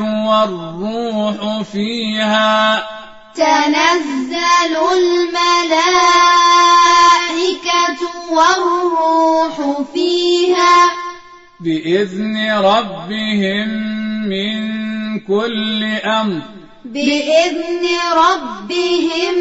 والروح فيها. تنزل الملائكة والروح فيها. بإذن ربهم من كل أمر. بإذن ربهم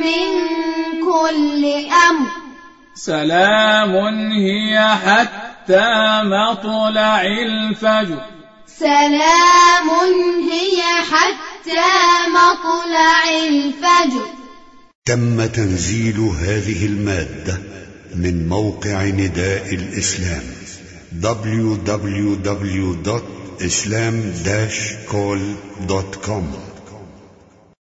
من كل أمر. سلام هي حتى مطلع الفجر. سلام هي حتى مطلع الفجر. تم تنزيل هذه المادة من موقع نداء الإسلام www.islam-call.com